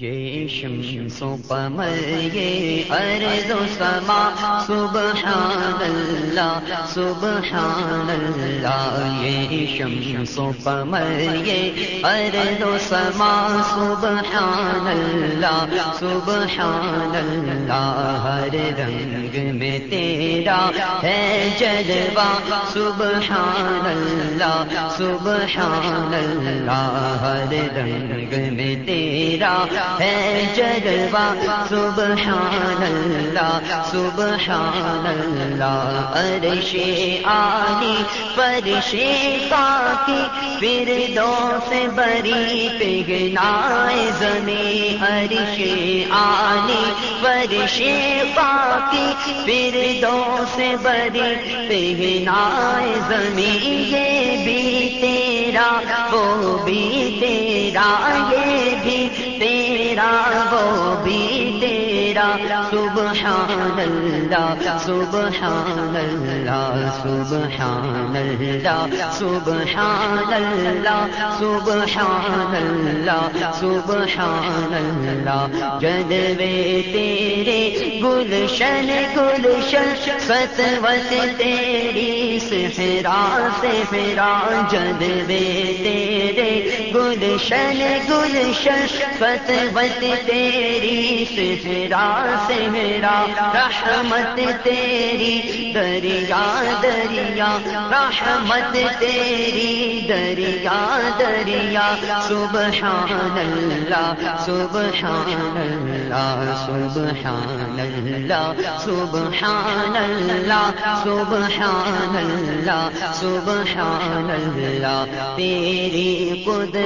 یہ شمس و قمر یہ ارض و سما سبحان اللہ سبحان اللہ یہ شمس و قمر یہ ارض و سما سبحان اللہ سبحان اللہ ہر رنگ میں تیرا ہے جلوہ سبحان اللہ سبحان اللہ ہر رنگ میں تیرا ہے جلوہ۔ سبحان اللہ سبحان اللہ عرش آلی فرش پاکی پھر دو سے بری پگنائے زمین، عرش آلی فرش پاکی پھر دو سے بری پگنائے زمین۔ یہ بھی تیرا، وہ بھی تیرا، یہ بھی تیرا۔ وہ بھی تیرا۔ سبحان اللہ سبحان اللہ سبحان اللہ سبحان اللہ سبحان اللہ سبحان اللہ جلوے تیرے، گلشن گلشن ستوت تیری سہرا سہرا جلوے تیرے گلشن گلشن فتوت تیری سہرا سہرا رحمت تیری، دریا دریا، رحمت تیری، دریا دریا سبحان اللہ سبحان اللہ سبحان اللہ سبحان اللہ سبحان اللہ سبحان اللہ تیری قدرت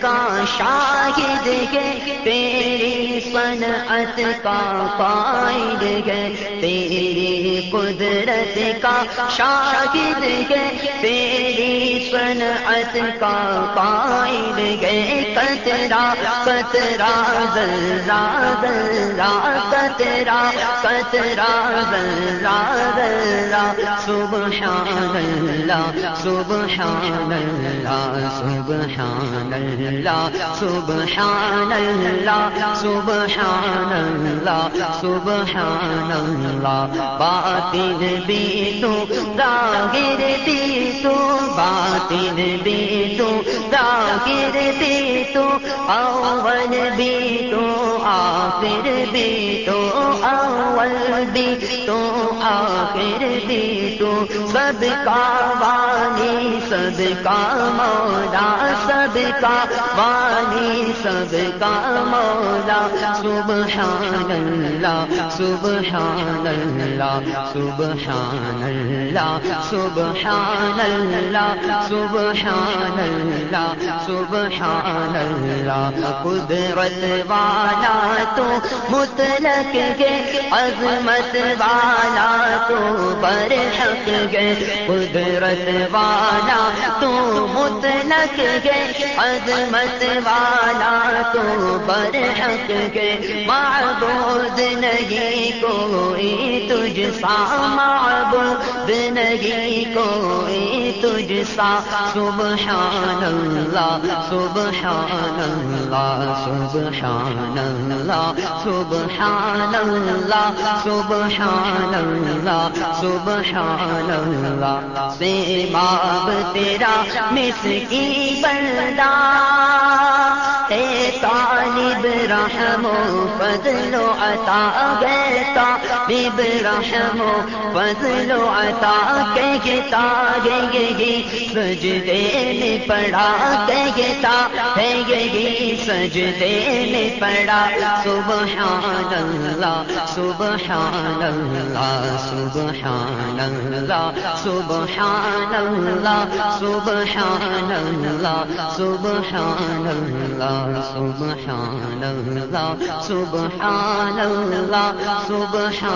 کا شاہد ہے۔ تیری صنعت کا قائد ہے۔ تیری قدرت کا شاہد ہے۔ تیری صنعت کا قائد ہے۔ کترا کترا ذرا ذرا کترا کترا ذرا ذرا سبحان اللہ سبحان اللہ سبحان اللہ سبحان اللہ سبحان اللہ سبحان اللہ. باطن بھی تو ظاہر تو باطن بھی تو ظاہر تو اول بھی آخر بھی تو اول بھی تو آخر بھی تو سب کا والی سب کا مولا، سب کا والی سب کا مولا سبحان اللہ سبحان اللہ سبحان اللہ سبحان اللہ سبحان اللہ سبحان اللہ قدرت والا تو مطلق گے عظمت والا تو برحق گے قدرت والا تو مطلق گے عظمت والا تو برحق گے معبود نہیں کوئی تجھ سا معبود نہیں کوئی تجھ سا سبحان اللہ سبحان اللہ سبحان اللہ سبحان اللہ سبحان اللہ سبحان اللہ بے باب تیرا مسکی بندہ، اے طالب رحم و فضل و عطا گے طالب رحم و فضل و عطا کہتا گے یہی سجدے میں پڑا کہتا ہے یہی سجدے میں پڑا سبحان اللہ سبحان اللہ سبحان اللہ سبحان اللہ سبحان اللہ سبحان اللہ سبحان اللہ سبحان اللہ سبحان